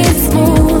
it's more